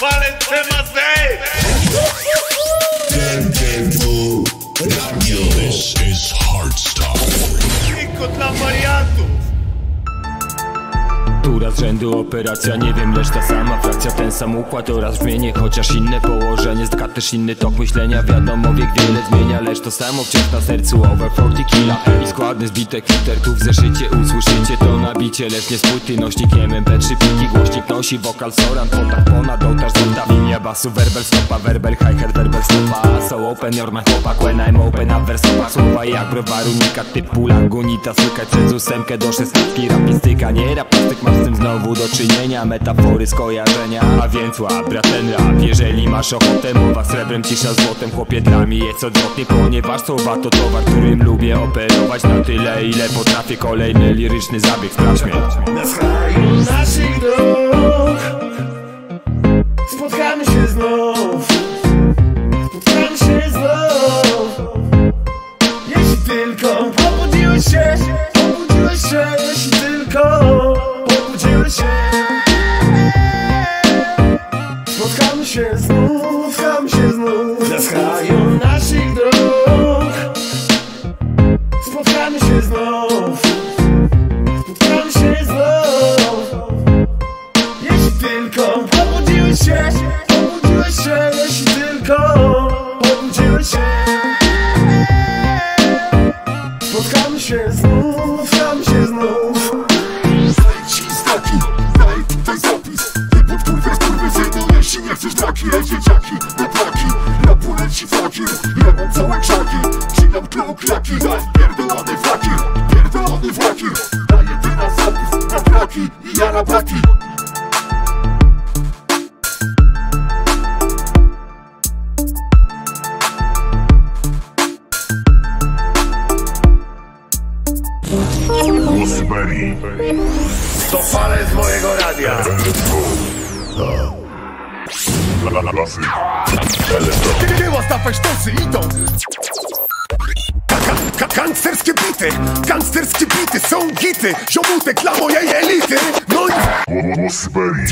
Valentina Zay! This is Hardstyle. Tylko dla Tura z rzędu operacja, nie wiem, lecz ta sama frakcja Ten sam układ oraz brzmienie, chociaż inne położenie Zgadł też inny tok myślenia, wiadomo wiek wiele zmienia Lecz to samo wciąż na sercu over 40 killa I składny zbitek liter, tu w zeszycie usłyszycie to nabicie Lecz nie z płyty, nośnik MP3 pliki Głośnik nosi wokal, soran, potach ponad ołtarz Złota linia basu, werbel stopa, werbel hi-hat, werbel stopa So open your mind chłopak, when I'm open up wersowa Słowa jak browaru, unika typu langunita Słykać przez ósemkę do szesnastki Rapistyka, nie rapistyk, z tym znowu do czynienia. Metafory, skojarzenia, a więc łapra ten rap. Jeżeli masz ochotę, mowa srebrem, cisza złotem. Chłopie dla mnie jest odwrotnie, ponieważ słowa to towar Którym lubię operować na tyle, ile potrafię. Kolejny liryczny zabieg, sprawdź mnie Na skraju naszych dróg Spotkamy się znów. Spotkamy się znów. Jeśli tylko obudziłeś się Obudziłeś się, Tyła stawaj sztosy idą Ka- Gangsterskie bity, gangsterskie bity są gity Ziomutek dla mojej elity No i Głos Berry.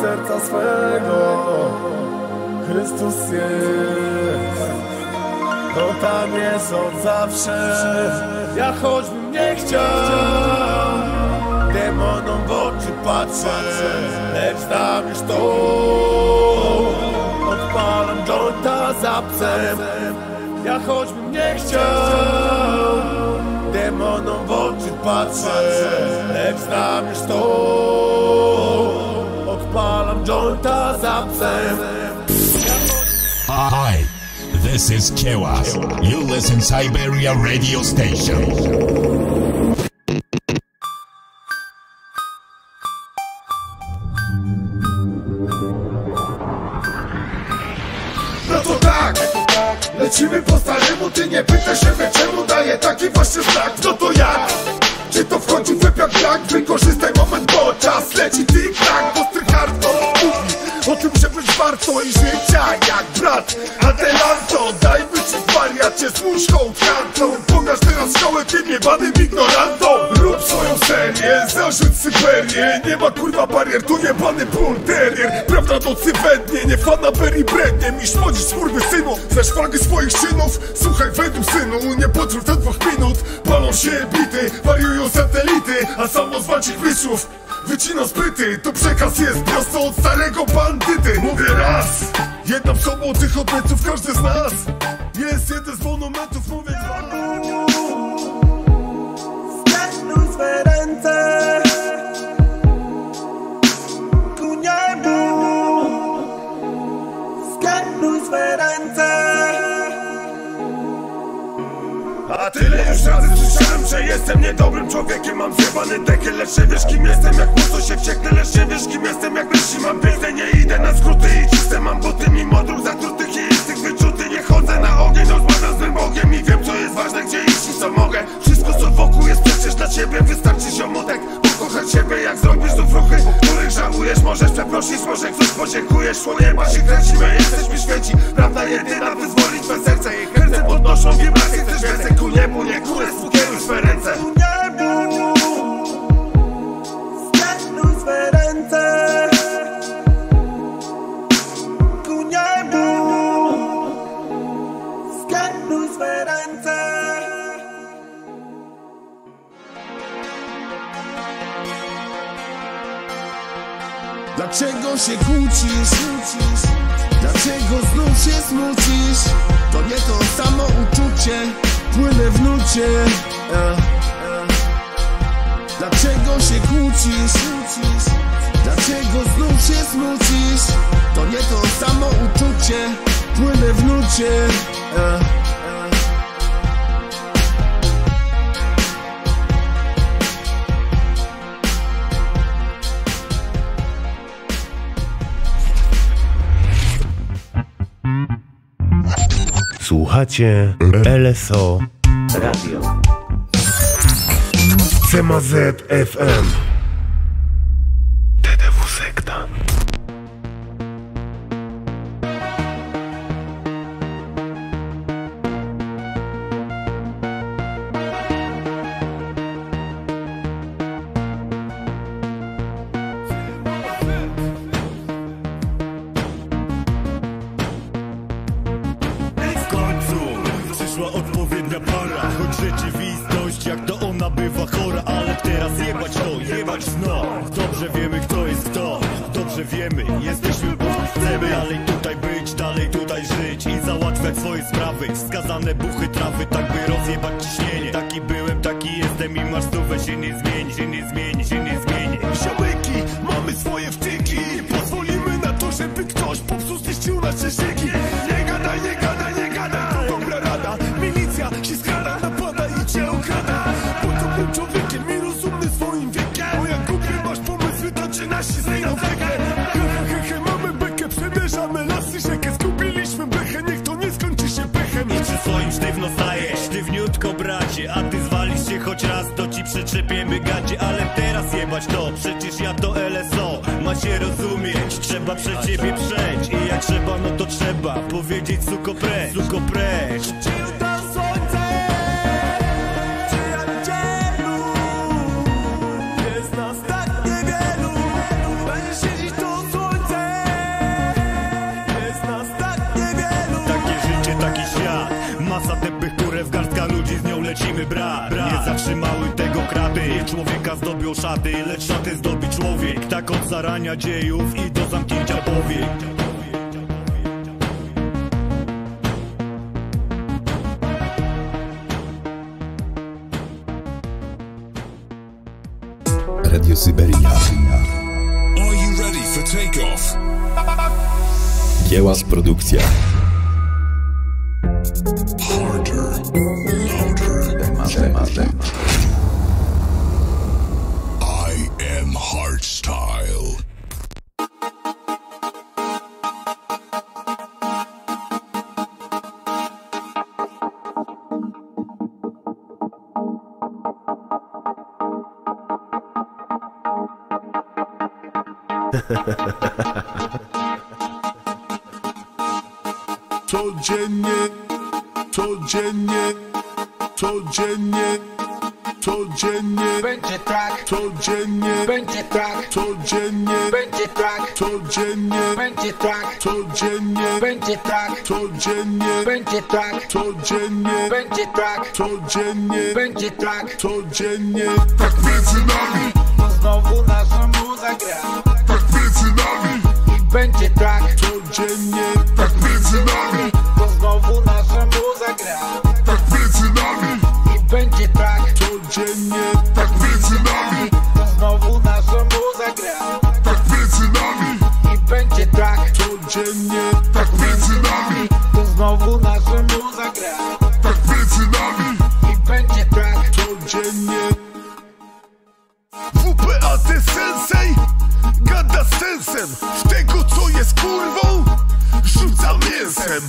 Serca swego. Chrystus jest. To tam jest od zawsze. Ja choćbym nie chciał Demonom w oczy patrzę Lecz tam już to Odpalam jointa za psem. Ja choćbym nie chciał Demonom w oczy patrzę Lecz tam już to Odpalam jointa za psem Hi, this is Kewas. You listen Siberia radio station. No to tak, lecimy po staremu Ty nie pytasz się, czemu daję taki właśnie znak No to jak? Czy to w jak jak? Wykorzystaj moment, bo czas leci tik-tak i życia jak brat Adelanto, dajmy ci wariacie, złóż hołd kartą. Pokaż teraz szkołę tym jebanym ignorantom Rób swoją serię, zarzuć Syberię. Nie ma kurwa barier, tu jebany bull terrier Prawda to cywetnie, nie fana Berry brednie Misz modzisz skurwy synu, znasz wagę swoich czynów Słuchaj według synu, nie potrów do dwóch minut. Palą się bity, wariują satelity A samo z ich mistrzów Wycina spryty, to przekaz jest prosto od starego bandyty. Mówię raz, jedna w sobą tych odmęców każdy z nas. Jest jeden z monumentów, mówię dwa. Zgadnij swe ręce. Ku niebu Zgadnij swe ręce. A tyle już razy że jestem niedobrym człowiekiem Mam zjebany dekiel, lecz nie wiesz kim jestem. Jak mocno się wścieknę, lecz nie wiesz kim jestem. Jak myśli mam piękne, nie idę na skróty I czyste mam buty, mimo dróg zatrutych I instych wyczuty, nie chodzę na ogień. Rozmawiam z tym Bogiem i wiem co jest ważne Gdzie iść i co mogę. Wszystko co wokół jest przecież dla ciebie. Wystarczy ziomutek, pokochać siebie Jak zrobisz znów ruchy, których żałujesz? Możesz przeprosić, może ktoś podziękujesz Szło ma się kręcimy, jesteśmy święci. Prawda jedyna wyzwolić twe serce Jej ręce podnoszą wibracje, chcesz więcej ku niebu Nie kurę, skieruj swe ręce. Ku niebu Zgadnij swe ręce Dlaczego się kłócisz? Dlaczego znów się smucisz? To nie to samo uczucie Płynę w nucie. Dlaczego się kłócisz? Dlaczego znów się smucisz? To nie to samo uczucie Płynę w nucie Słuchacie LSO CMZ FM to. Przecież ja to LSO Ma się rozumieć Trzeba przed ciebie przejść. I jak trzeba no to trzeba Powiedzieć suko precz Suko precz. Tak niewielu. Będziesz siedzieć to słońce. Jest nas tak niewielu. Takie życie, taki świat. Masa tępych kurew, garstka ludzi Z nią lecimy brat. Nie zatrzymały tego kraty Człowieka zdobią szaty Lecz szaty zdobi człowiek Tak od zarania dziejów I do zamknięcia powiek Radio Syberia. Are you ready for takeoff? Kiełas Produkcja. Codziennie będzie tak, codziennie będzie tak, codziennie będzie tak, codziennie będzie tak, codziennie tak między nami. Znowu nasza muza gra. Tak między tak. tak tak nami. I będzie tak, codziennie tak między nami. Znowu nasza muza gra. Tak między nami. I będzie tak, codziennie tak między nami. Znowu nasza muza gra. Tak między nami. I będzie tak, codziennie. sensem W tego co jest kurwą Rzucam mięsem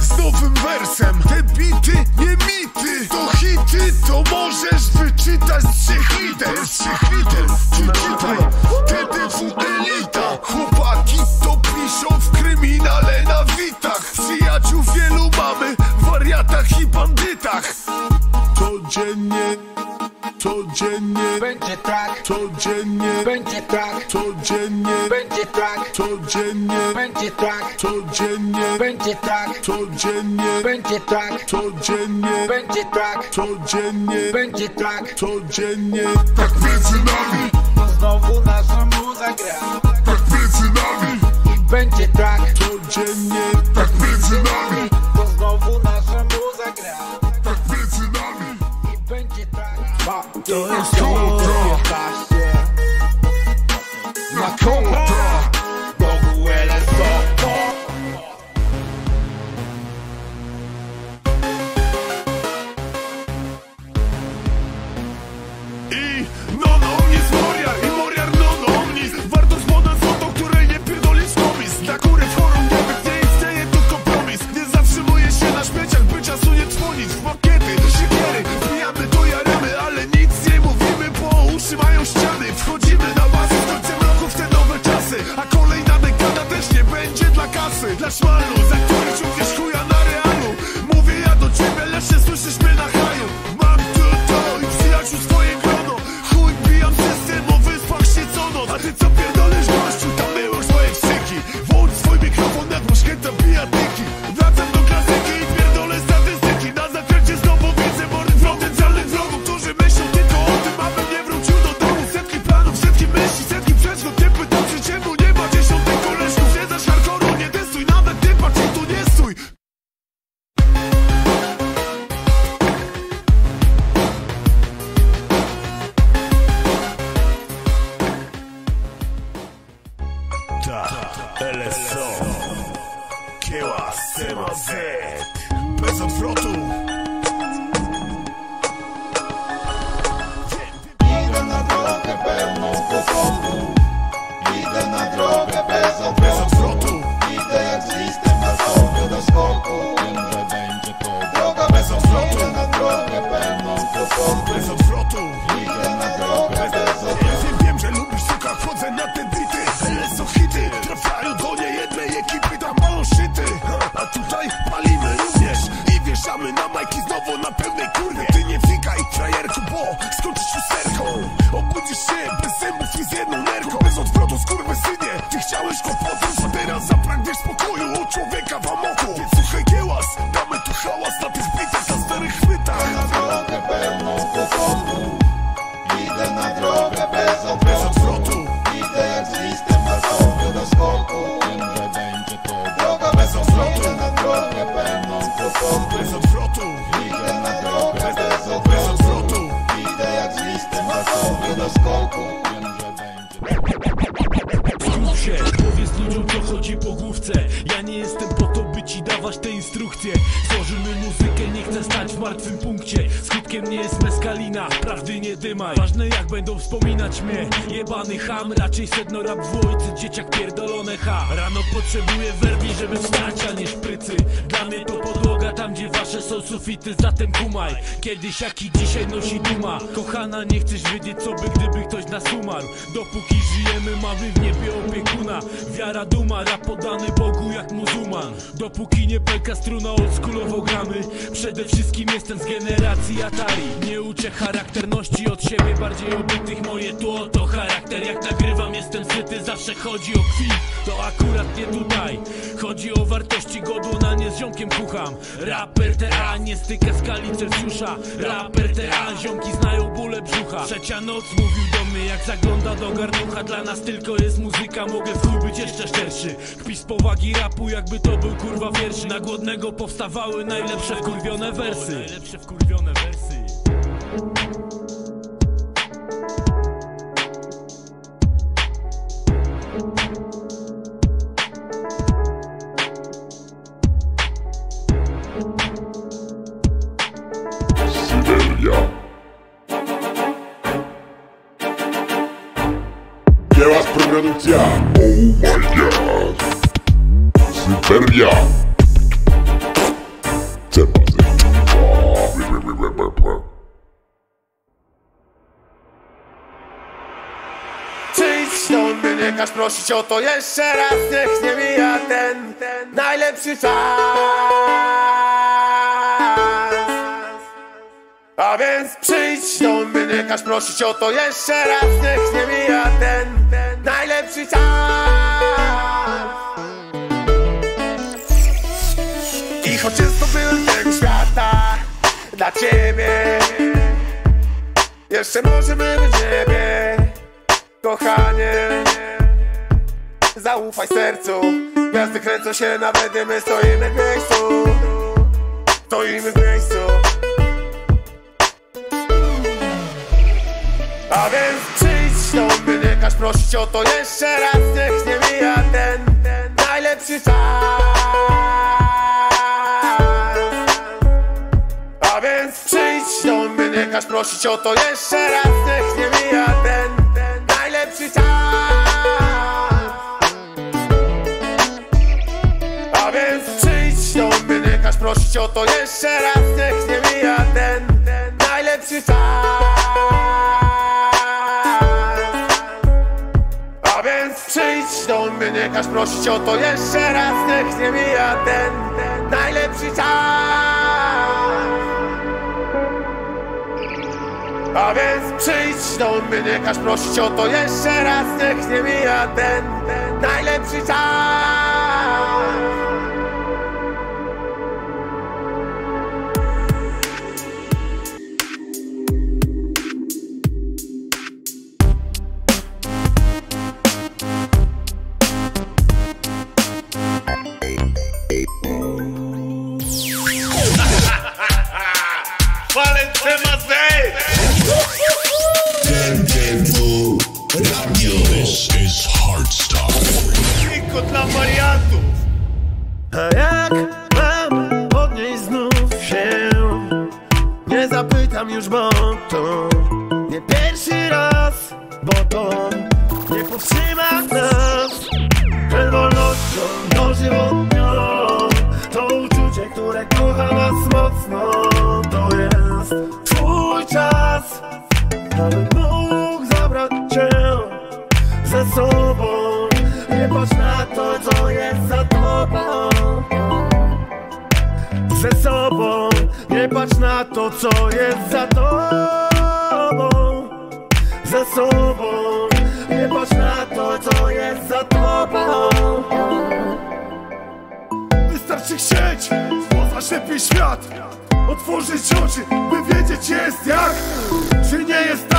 Z nowym wersem. Te bity, nie mity To hity, to możesz wyczytać Z trzech liter, z trzech liter Przeczytaj TDWE Codziennie będzie tak, codziennie będzie tak, codziennie będzie tak, codziennie będzie tak, codziennie będzie tak, codziennie będzie tak, codziennie będzie tak, codziennie będzie tak, codziennie. Tak między nami. Znowu nasza muza gra. Tak między nami. Będzie tak, codziennie. Tak między nami. Todo es todo. Potrzebuję werbi, żeby wstać, a nie szprycy. Dla mnie to podłoga tam, gdzie wasze są sufity. Zatem kumaj, kiedyś jaki dzisiaj nosi duma. Kochana, nie chcesz wiedzieć co by, gdyby ktoś nas umarł. Dopóki żyjemy, mamy w niebie opiekuna. Wiara, duma, rap podany Bogu jak muzułman. Dopóki nie pęka struna, oldschoolowo gramy Przede wszystkim jestem z generacji Atari. Nie uczę charakterności od siebie bardziej obytych Moje tło to charakter. Jak nagrywam jestem syty Zawsze chodzi o kwit. To akurat nie tutaj. Chodzi o wartości godło na nie z ziomkiem kucham. Raper TA nie styka skali Celsjusza. Raper TA ziomki znają bóle brzucha. Trzecia noc mówił do mnie jak zagląda do garnucha. Dla nas tylko jest muzyka mogę w być jeszcze szczerszy Kpi z powagi rapu jakby to był kurwa wierszy. Na głodnego powstawały najlepsze wkurwione wersy. Najlepsze wkurwione wersy prosić o to jeszcze raz Niech nie mija ten, ten najlepszy czas. A więc przyjdź do mnie, nie każ prosić o to jeszcze raz Niech nie mija ten, ten najlepszy czas. I choć często byłem tego świata Dla ciebie Jeszcze możemy być niebie Kochanie Zaufaj sercu. Gwiazdy kręcą się nawet gdy my stoimy w miejscu. Stoimy w miejscu. A więc przyjdź do mnie, nie każ prosić o to jeszcze raz Niech nie mija ten, ten najlepszy czas. A więc przyjdź do mnie, nie każ prosić o to jeszcze raz Niech nie mija ten, prosić o to jeszcze raz Niech nie mija ten, ten najlepszy czas. A więc przyjdź do mnie, nie każ prosić o to jeszcze raz Niech nie mija ten, ten najlepszy czas. A więc przyjdź do mnie, nie każ prosić o to jeszcze raz Niech nie mija ten, ten najlepszy czas Hardstyle. Tylko dla wariantów! A jak mam podnieść znów się? Nie zapytam już, bo to patrz na to, co jest za tobą Ze sobą. Nie patrz na to, co jest za tobą. Wystarczy chcieć, poznać lepiej świat. Otworzyć oczy, by wiedzieć jest jak. Czy nie jest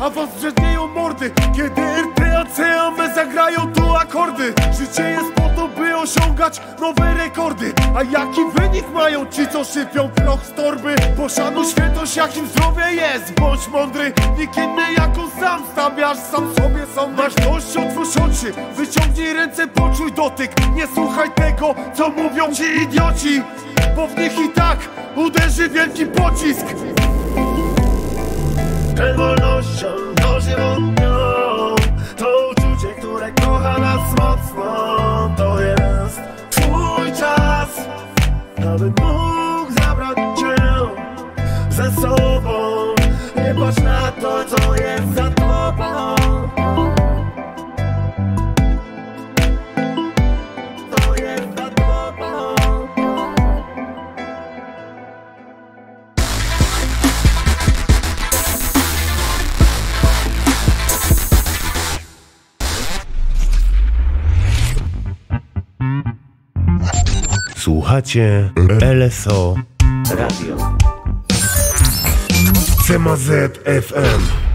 A was brzednieją mordy. Kiedy RTAC, a my zagrają tu akordy. Życie jest po to, by osiągać nowe rekordy. A jaki wynik mają ci, co sypią proch z torby? Poszanuj świętość, jakim zdrowie jest. Bądź mądry, nikt inny jako sam. Stawiasz sam sobie są Masz. Dość, otwórz oczy Wyciągnij ręce, poczuj dotyk. Nie słuchaj tego, co mówią ci idioci. Bo w nich i tak uderzy wielki pocisk Przed wolnością dożywotnią To uczucie, które kocha nas mocno. To jest twój czas Nawet mógł zabrać cię ze sobą. Nie patrz na to, co jest za tobą Słuchacie LSO Radio. CMZ FM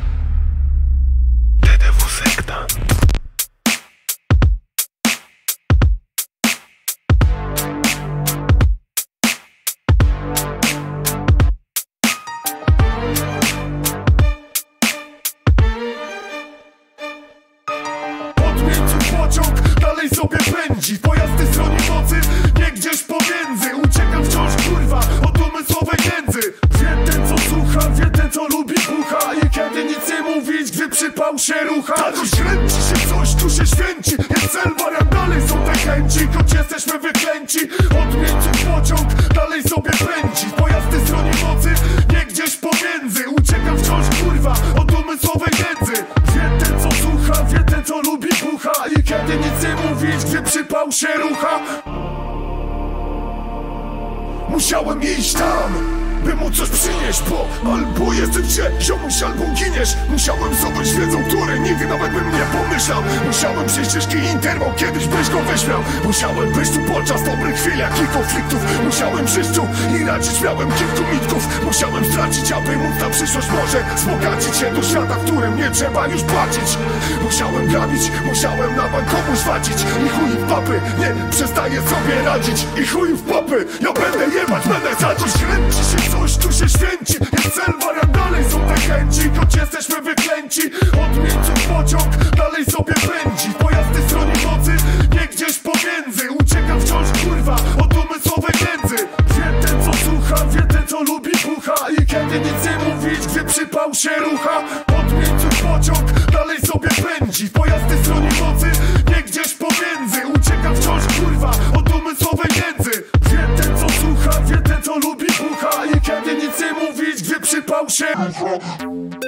Uciekam wciąż kurwa od umysłowej nędzy Wie ten co słucha, wie ten co lubi bucha. I kiedy nic nie mówić, gdy przypał się rucha. Musiałem iść tam by mu coś przynieść, bo albo jestem cię, ziomuś, albo giniesz. Musiałem zdobyć wiedzą, której nigdy nawet bym nie pomyślał. Musiałem przejść ścieżki interwał, kiedyś byś go wyśmiał. Musiałem być tu podczas dobrych chwil, jak i konfliktów. Musiałem przyjść tu i radzić miałem kilku mitków. Musiałem stracić, aby móc na przyszłość może Wzbogacić się do świata, w którym nie trzeba już płacić. Musiałem grabić, musiałem na bank komuś wadzić. I chuj w papy, nie przestaję sobie radzić. I chuj w papy, ja będę jebać, będę za coś. Kręci się coś, tu się święci. Jest cel wariant, dalej są te chęci. Choć jesteśmy wyklęci Odmięcił pociąg, dalej sobie pędzi. Pojazdy stroni mocy, nie gdzieś pomiędzy. Uciekam wciąż kurwa od umysłowej nędzy Wie ten co słucha, wie ten co lubi bucha. I kiedy nic nie mówić, gdy przypał się rucha Odmięcił pociąg, dalej sobie pędzi. Pojazdy stroni mocy, nie gdzieś pomiędzy. Uciekam wciąż kurwa gdy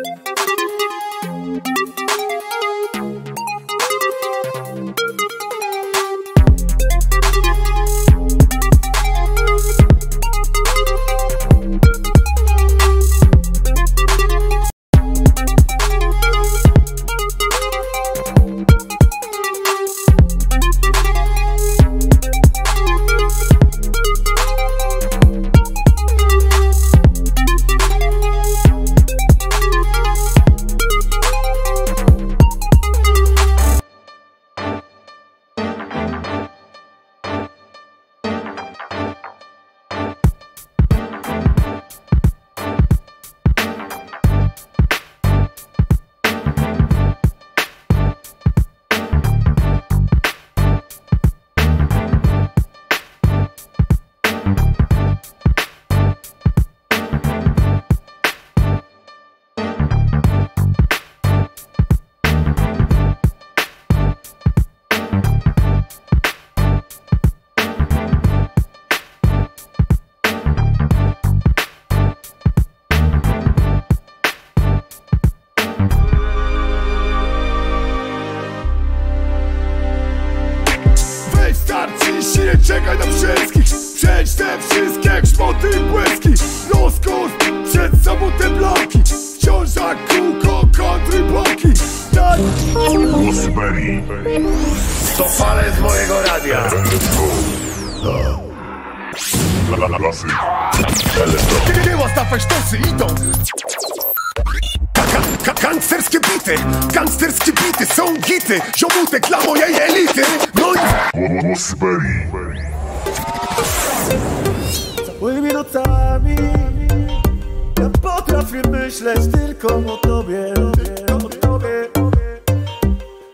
Ja potrafię myśleć tylko o tobie. Tylko o tobie.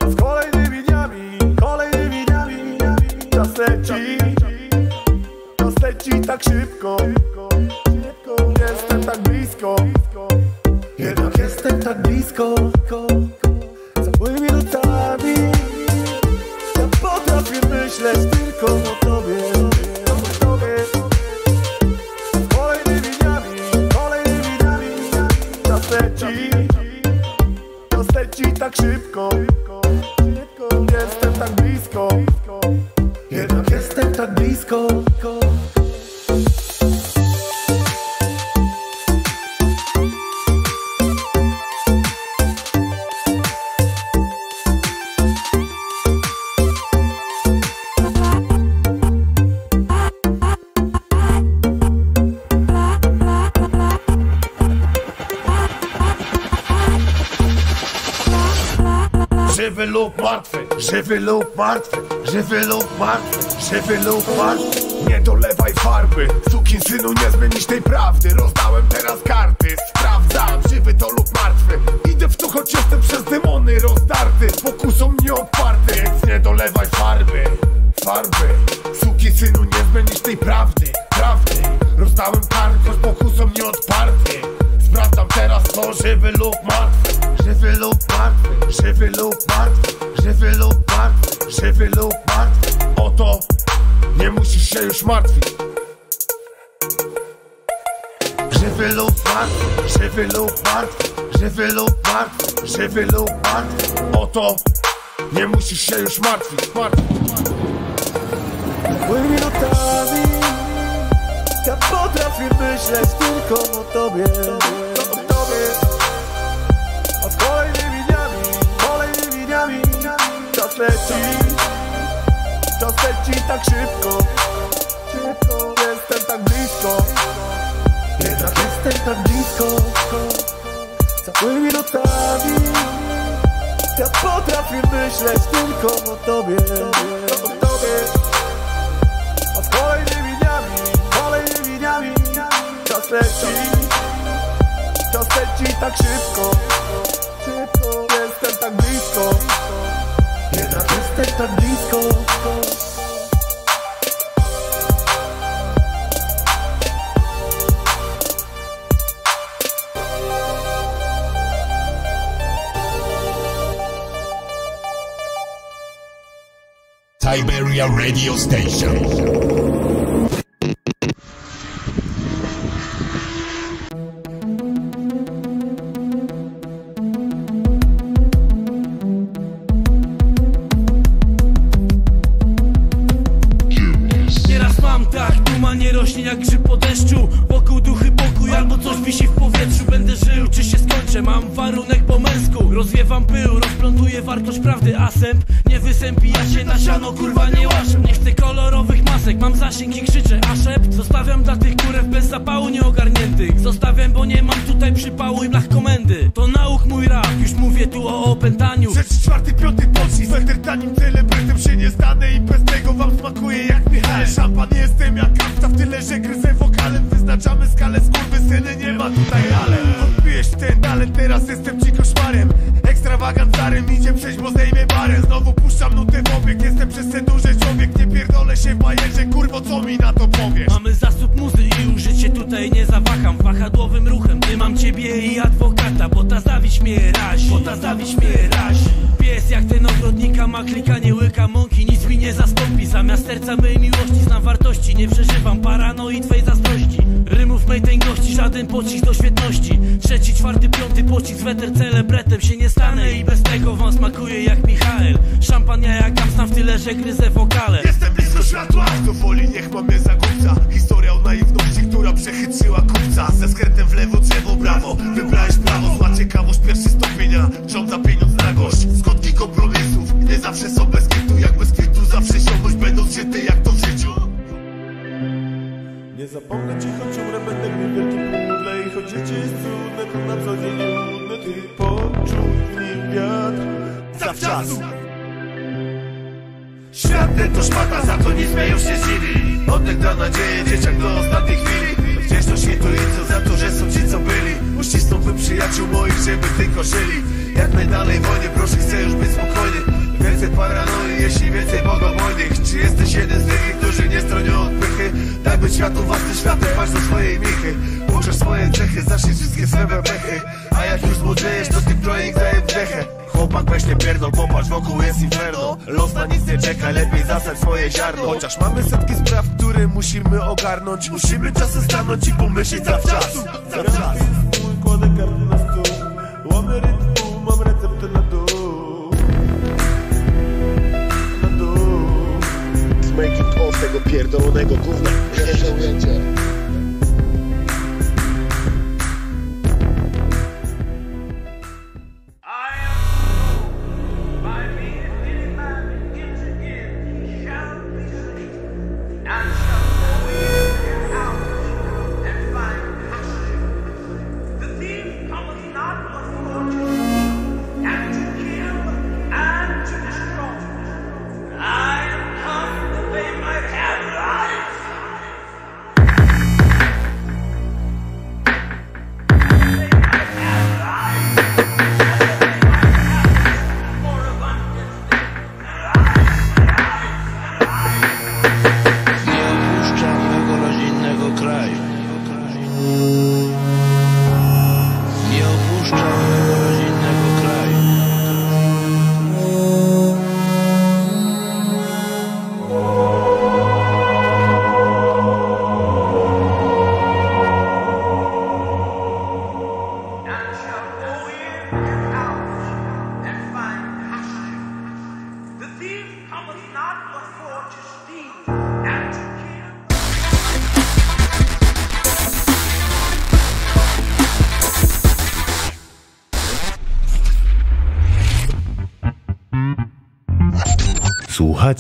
Z kolejnymi dniami, kolejnymi dniami. Czas leci Czas leci tak szybko. Jestem tak blisko. Jednak jestem tak blisko. Całymi nocami. Ja potrafię myśleć tylko o tobie żywy lub martwy, żywy lub martwy Nie dolewaj farby, sukin synu nie zmienisz tej prawdy. Rozdałem teraz karty, sprawdzam, żywy to lub martwy. Idę w to, choć jestem przez demony rozdarty. Pokusą mnie odparty, więc nie dolewaj farby. Farby, sukin synu nie zmienisz tej prawdy, prawdy. Rozdałem karty, choć pokusą mnie Sprawdzam teraz to żywy lub martwy. Żywy lub martwy, żywy lub martwy. Żywy lub martwy, żywy lub nie musisz się już martwić. Żywy lub martwy, żywy lub martwy Żywy lub martwy, żywy lub martwy Oto nie musisz się już martwić, martwić. Całymi nocami Ja potrafię myśleć tylko o tobie. O tobie. A kolejnymi dniami, kolejnymi dniami Czas leci tak szybko. Jestem tak blisko. Jednak jestem tak blisko. Całymi nocami Ja potrafię myśleć tylko o tobie. O tobie. A kolejnymi dniami, kolejnymi dniami Czas leci, czas leci tak szybko. Jestem tak blisko. Jednak jestem tak blisko Siberia Radio Station. Nie rośnie jak grzyb po deszczu. Wokół duchy pokój albo coś wisi w powietrzu. Będę żył, czy się skończę, mam warunek po męsku. Rozwiewam pył, rozplątuję wartość prawdy Asęp nie wysępi, ja się na siano kurwa nie łaszę. Nie chcę kolorowych masek, mam zasięg i krzyczę. A szept zostawiam dla tych kurew bez zapału nieogarniętych. Zostawiam, bo nie mam tutaj przypału i blach komendy. To nauk mój rap, już mówię tu o opętaniu. Rzecz czwarty, piąty pocisk Sweter tanim celebrytem się nie stanę I bez tego wam smakuje jak Michał Szampan jestem jak w tyle, że gryzę wokalem. Wyznaczamy skalę, skurwysyny, nie ma tutaj ale Odbijesz ten talent, teraz jestem ci koszmarem. Ekstrawagant idzie przejść, bo zdejmie barę Znowu puszczam nutę w obieg, jestem przez ten duży człowiek. Nie pierdolę się w bajerze, kurwo co mi na to powiesz? Mamy zasób muzy i użyć się tutaj nie zawaham. Wahadłowym ruchem, mam ciebie i adwokata Bo ta zawiść mnie bo ta zawiść mnie Pies jak ten ogrodnika ma klika, nie łyka mąki Nic mi nie zastąpi, zamiast serca mej miłości Znam wartości, nie przeżywam paranoi twej zazdrości. Rymów mej tęgości, żaden pocisk do świetności. Trzeci, czwarty, piąty pocisk, weter celebretem się nie stanę. I bez tego wam smakuje jak Michael. Szampania jak Amstan w tyle, że gryzę wokale. Jestem blisko światła. Kto woli niech ma mnie za Historia o naiwności, która przechytrzyła kupca. Ze skrętem w lewo, drzewo, brawo. Wybrałeś prawo, zła ciekawość Pierwszy stopienia, rząd za pieniądz na gość. Skutki kompromisów Nie zawsze są bez kwitu Jak bez kwitu zawsze siąść Będąc żyty jak to w życiu Nie zapomnę ci, choć umrę, będę gdy wielki pudle I choć życie jest trudne, to na co dzień nudne Ty poczuj w nim wiatr. Zawczasu jeden to szmata, za to nic mnie już nie zdziwi Oddech da nadzieję, dzieciak do ostatniej chwili. Wdzięczność intuicją za to, że są ci co byli. Uścisnąłbym przyjaciół moich, żeby tylko żyli. Jak najdalej wojnie, proszę chcę już być spokojny Więcej paranoi, jeśli więcej bogobojnych Czy jesteś jeden z tych, którzy nie stronią od pychy? Daj być światu własnym światem, patrz do swojej michy. Uczesz swoje cechy, zacznij wszystkie swe pechy. A jak już zmłodzejesz, to ty projekt daje wdechę. Chłopak weź nie pierdol, popatrz wokół jest inferno. Los na nic nie czeka, lepiej zasać swoje ziarno. Chociaż mamy setki spraw, które musimy ogarnąć. Musimy czasem stanąć i pomyśleć zawczasu Zawczasu tego pierdolonego gówna Pierwsze ujęcie.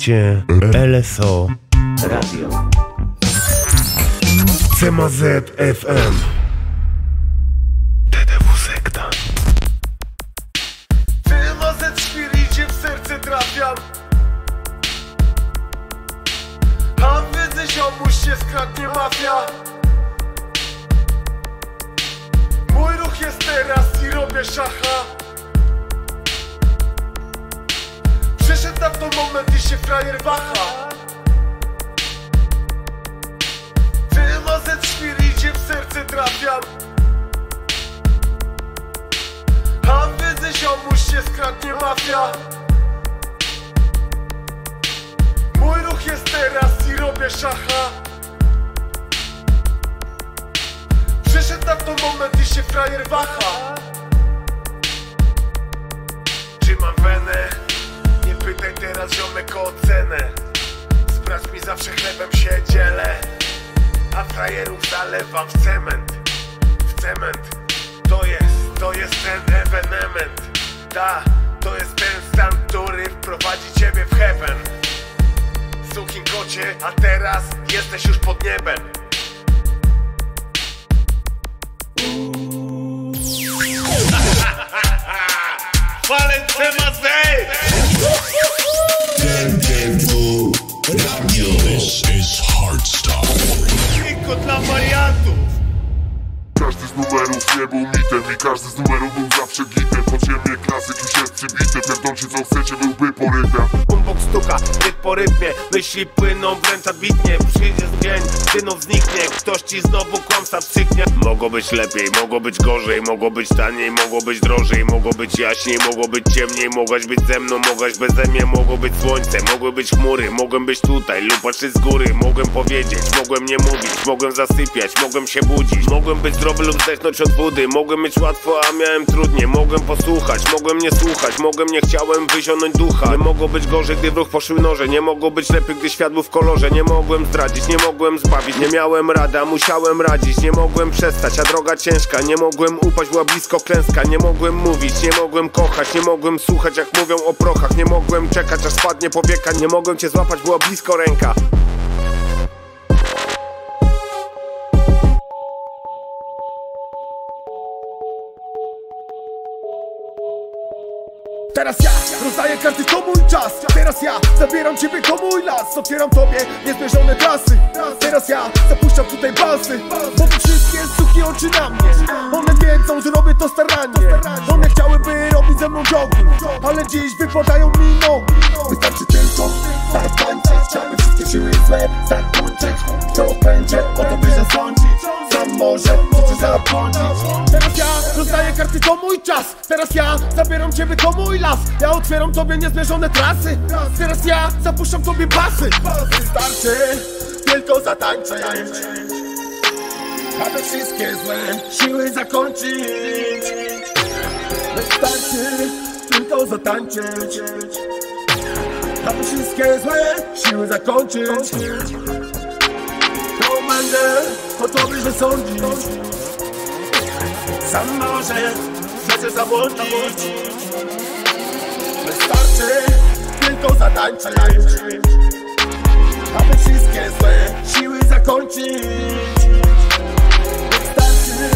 Słuchacie LSO Radio. CMZ FM To moment i się frajer waha. Czy mam wenę? Nie pytaj teraz ziomek o ocenę. Sprawdź mi zawsze chlebem się dzielę A frajerów zalewam w cement. W cement. To jest, to jest ten ewenement. Ta, to jest ten stan, który wprowadzi ciebie w heaven. Sukin kocie, a teraz jesteś już pod niebem This is Hardstyle. Tylko dla wariantów Każdy z numerów nie był mitem I każdy z numerów był zawsze gitem. Podziemie klasyk już jest przybity Pierdolcie co chcecie, byłby porytem Boombox stuka, rytm po rytmie Myśli płyną wręcz ambitnie Przyjdzie dzień, synów zniknie Ktoś ci znowu kłamca wstrzyknie Mogło być lepiej, mogło być gorzej, mogło być taniej, mogło być drożej, mogło być jaśniej, mogło być ciemniej, mogłaś być ze mną, mogłaś beze mnie, mogło być słońce, mogły być chmury, mogłem być tutaj lub patrzeć z góry, mogłem powiedzieć, mogłem nie mówić, mogłem zasypiać, mogłem się budzić, mogłem być zdrowy lub zdechnąć od wody, mogłem mieć łatwo, a miałem trudniej, mogłem posłuchać, mogłem nie słuchać, mogłem nie chciałem wyzionąć ducha, nie mogło być gorzej, gdy w ruch poszły noże, nie mogło być lepiej, gdy świat był w kolorze, nie mogłem zdradzić, nie mogłem zbawić, nie miałem rady, a musiałem radzić, nie mogłem przestać, a droga ciężka, nie mogłem upaść, była blisko klęska, nie mogłem mówić, nie mogłem kochać, nie mogłem słuchać, jak mówią o prochach, nie mogłem czekać, aż spadnie powieka, nie mogłem cię złapać, była blisko ręka. Czas. Teraz ja zabieram ciebie to mój las. Otwieram tobie niezmierzone trasy. Teraz ja zapuszczam tutaj basy Bo te wszystkie suki oczy na mnie. One wiedzą, że robię to starannie One chciałyby robić ze mną jogging Ale dziś wypadają mi nogi. Wystarczy tylko zatańczyć Chciałby wszystkie siły złe zakończyć. To będzie o to by zasądzić może życie zapłądzić Teraz ja rozdaję karty, to mój czas. Teraz ja zabieram ciebie, to mój las. Ja otwieram tobie niezmierzone trasy. Teraz ja zapuszczam tobie basy. Wystarczy tylko zatańczyć Aby wszystkie złe siły zakończyć. Wystarczy tylko zatańczyć. Aby wszystkie złe siły zakończyć będę o tobie zasądzić Sam może przecież zabłądzić Wystarczy tylko zatańczyć. Aby wszystkie złe siły zakończyć. Wystarczy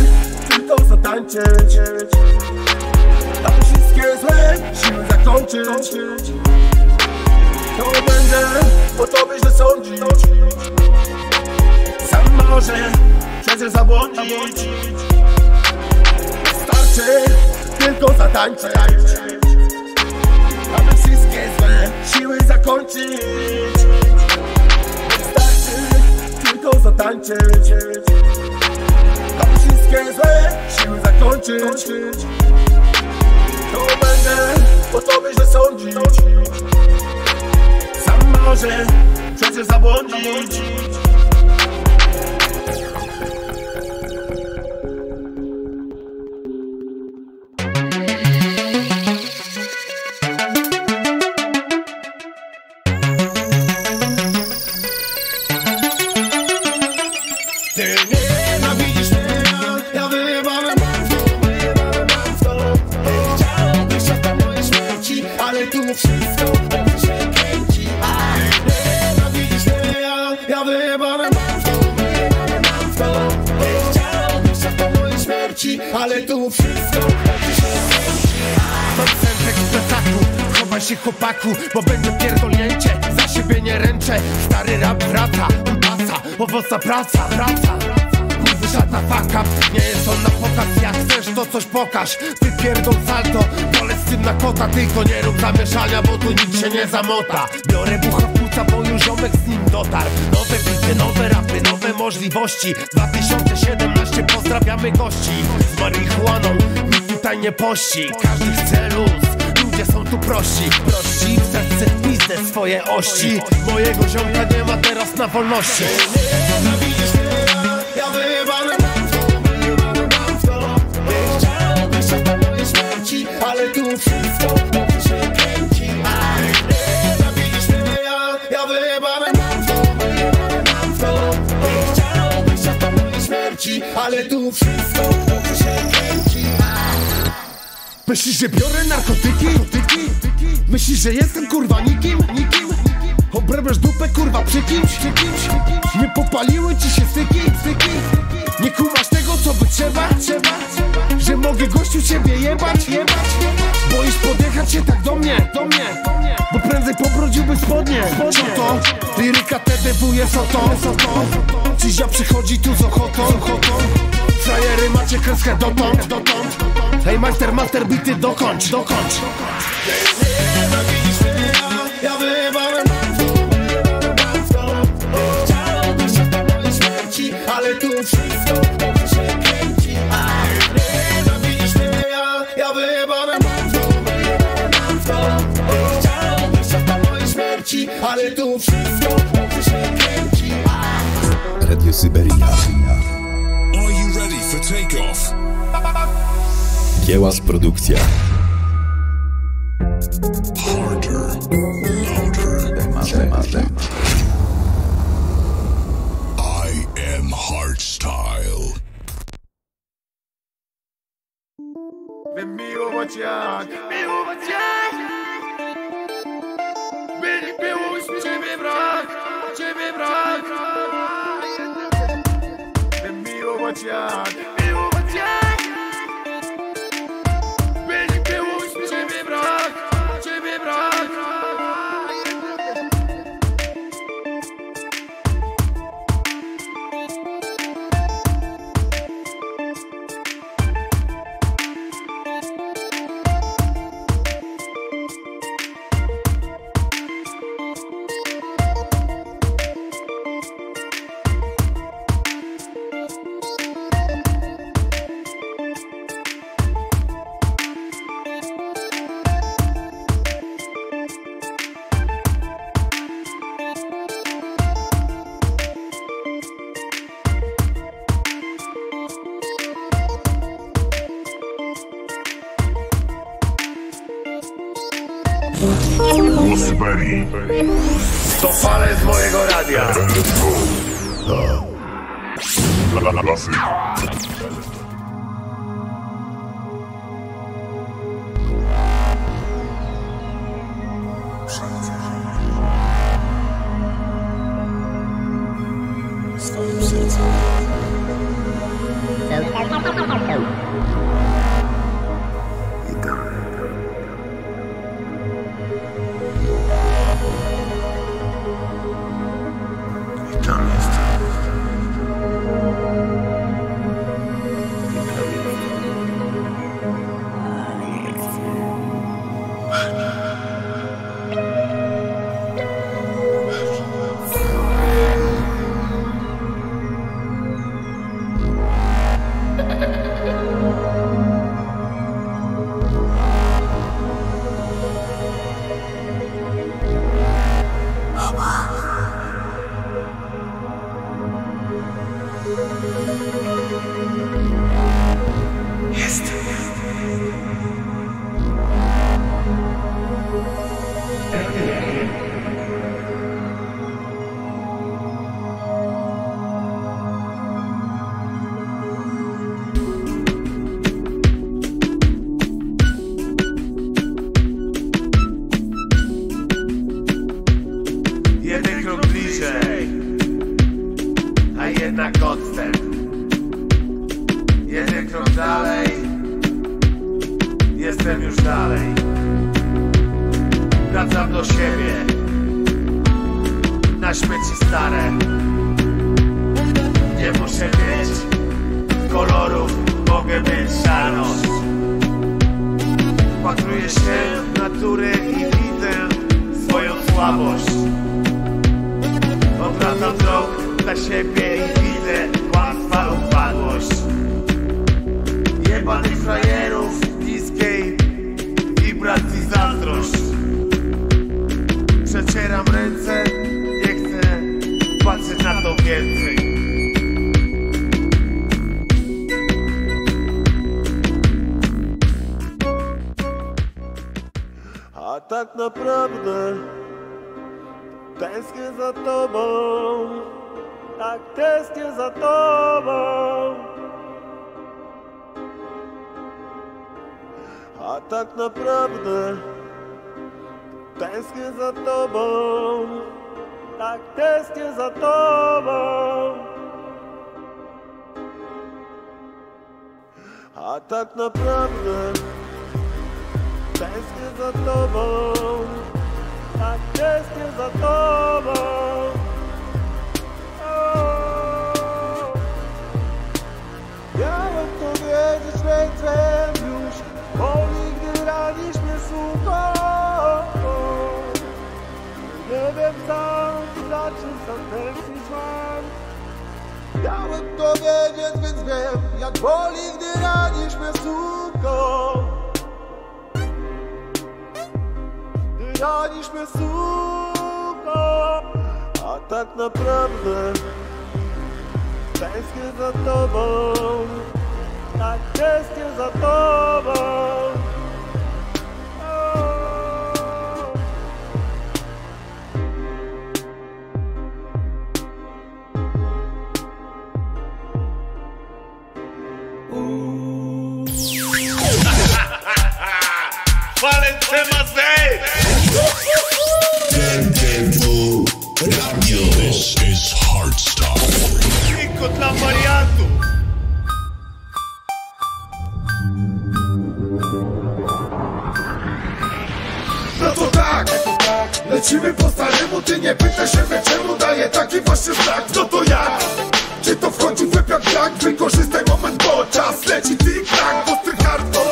tylko zatańczyć. Aby wszystkie złe siły zakończyć. To będę o tobie źle sądzić może przecież zabłądzić. Wystarczy tylko zatańczyć Aby wszystkie złe siły zakończyć. Wystarczy tylko zatańczyć. Aby wszystkie złe siły zakończyć. To będę o tobie źle sądzić. Sam może przecież zabłądzić owocna praca, praca. Kurwy żadna up, nie jest on na pokaz. Jak chcesz to coś pokaż, ty pierdol salto Polec z tym na kota, tylko nie rób zamieszania Bo tu nikt się nie zamota. Biorę bucha w płuca, bo już ziomek z nim dotarł. Nowe bity, nowe rapy, nowe możliwości. 2017 pozdrawiamy gości. Z marihuaną nikt tutaj nie pości. Każdy chce luz Ludzie są tu prości, prości w serce pizdę swoje ości. Mojego ziomka nie ma teraz na wolności. W w ale tu wszystko. się kręci Nienawidzisz mnie, ja, ja wyjebane mam w to, wyjebane mam w to Nie chciałbyś szata mojej śmierci, ale tu wszystko się Myślisz, że biorę narkotyki? Myślisz, że jestem kurwa nikim? nikim? Obrabiasz dupę kurwa przy kimś? Nie popaliły ci się styki? Nie kumasz tego co by trzeba? Że mogę gościu ciebie jebać? jebać? Boisz podjechać się tak do mnie? Do mnie? Bo prędzej pobrudziłby spodnie Co to? Liryka TDW jest o to? Dziś ja przychodzi tu z ochotą, ochotą. Frajery macie kreskę dotąd, dotąd Hej majster, master bity dokończ, dokończ ja, wyjebałem to, śmierci, ale tu wszystko dobrze się kręci ja, ja wyjebałem to, śmierci, ale tu wszystko dobrze się kręci Radio Syberia. Are you ready for takeoff? Kiełas Produkcja. W naturę i widzę swoją słabość. Odwracam wzrok dla siebie i widzę łatwa upadłość. Jebanych frajerów niskiej wibracji zazdrość. Przecieram ręce, tak naprawdę tęsknię za tobą, tak tęsknię za tobą. A tak naprawdę tęsknię za tobą, tak tęsknię za tobą. A tak naprawdę Tęsknię za tobą, tak tęsknię za tobą. O, Miałem to wiedzieć ręcem już, boli gdy ranisz mnie suko. Nie wiem sam, za czym sam tęsknić mam. Miałem to wiedzieć, więc wiem, jak boli gdy ranisz mnie suko. Mnie suko A tak naprawdę Tęsknię za tobą Tak tęsknię za tobą. Walence Mazej! Dla wariantów! No to tak, lecimy po staremu Ty nie pytaj się czemu daję taki właśnie znak No to jak? Czy to w łeb jak jak? Wykorzystaj moment, bo czas leci tik-tak Ostry hardcore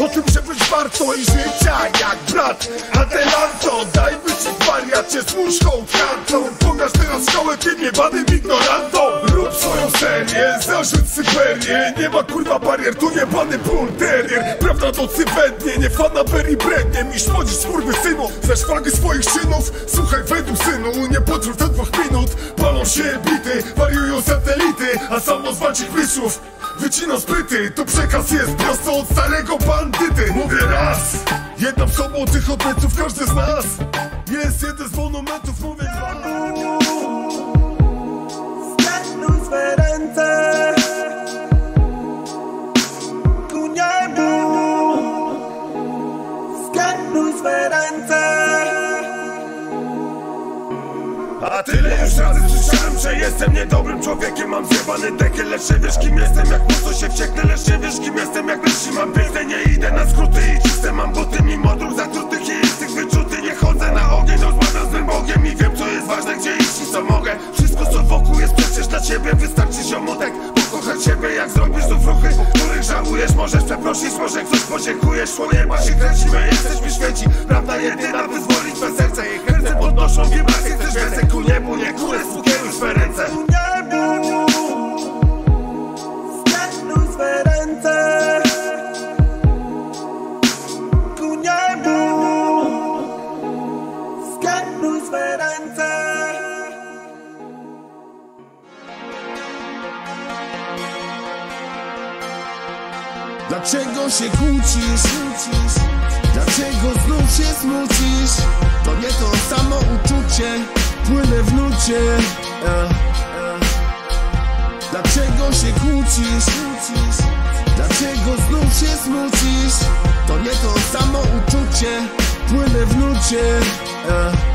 o tym, że być warto i życia jak brat. Adelanto, dajmy ci wariacie z muszką kartą Pokaż teraz szkołę tym jebanym ignorantom Rób swoją serię, zarzuć Syberię Nie ma kurwa barier, tu jebany bull terrier. Prawda to cywetnie, nie fanaberii brednie. Miś młodzisz skurwy synu, ze szwagi swoich czynów. Słuchaj według synu, nie potrów do dwóch minut. Palą się bity, wariują satelity A samozwańczych ich mistrzów Wycina zbyty, to przekaz jest prosto od starego bandyty. Mówię raz, jedna w sobą tych odmęców każdy z nas. Jest jeden z monumentów, mówię dwa. Ręce. Ku swe ręce tyle już razy słyszałem, że jestem niedobrym człowiekiem. Mam zjebany dekiel, lecz nie wiesz kim jestem. Jak mocno się wścieknę, lecz nie wiesz kim jestem. Jak myśli mam piękne, nie idę na skróty I czyste. Mam buty, mimo dróg zatrutych I jest tych wyczuty, nie chodzę na ogień Rozmawiam z tym Bogiem i wiem co jest ważne Gdzie iść i co mogę. Wszystko co wokół jest przecież dla ciebie. Wystarczy ziomutek, pokochać siebie Jak zrobisz znów ruchy, których żałujesz. Możesz przeprosić, może ktoś podziękujesz. Szło nieba się kręcimy, jesteśmy święci. Prawda jedyna wyzwolić twe serce podnoszą wibracje Chcesz więcej ku niebu, nie górę Skieruj swe ręce. Dlaczego się kłócisz? Dlaczego znów się smucisz? To nie to samo uczucie Płynę w nucie e, e. Dlaczego się kłócisz? Dlaczego znów się smucisz? To nie to samo uczucie Płynę w nucie e,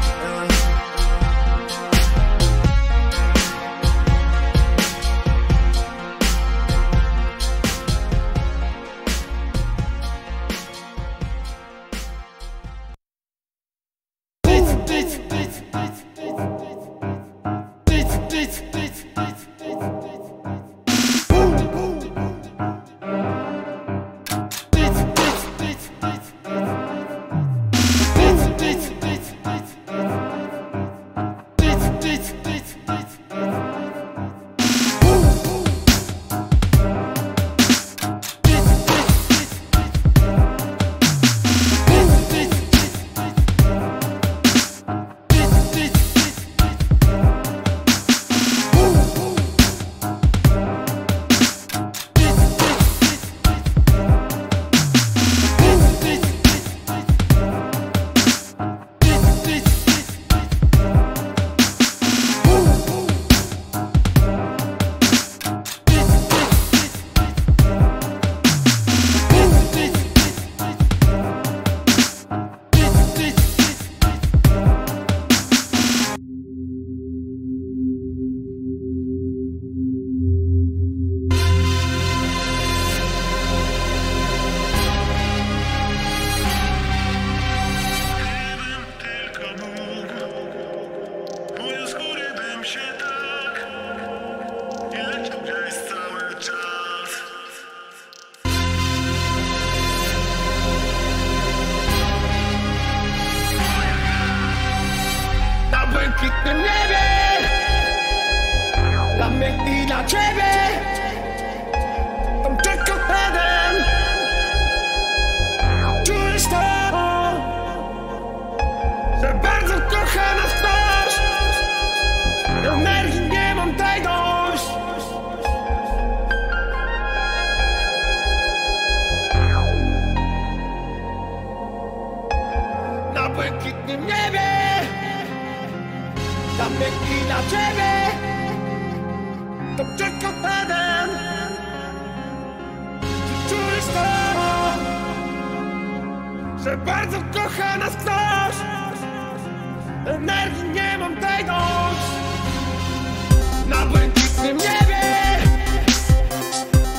dla ciebie. To czeka Eden Czy czujesz to? Że bardzo kocha nas ktoś. Energii nie mam tej dość Na błękitnym niebie.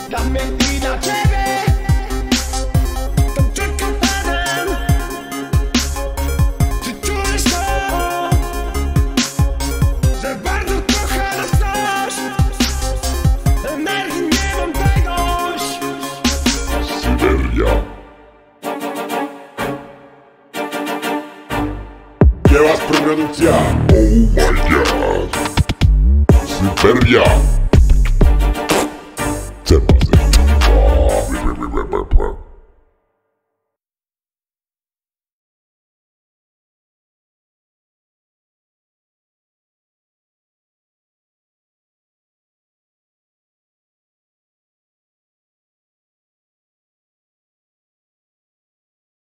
Dla mnie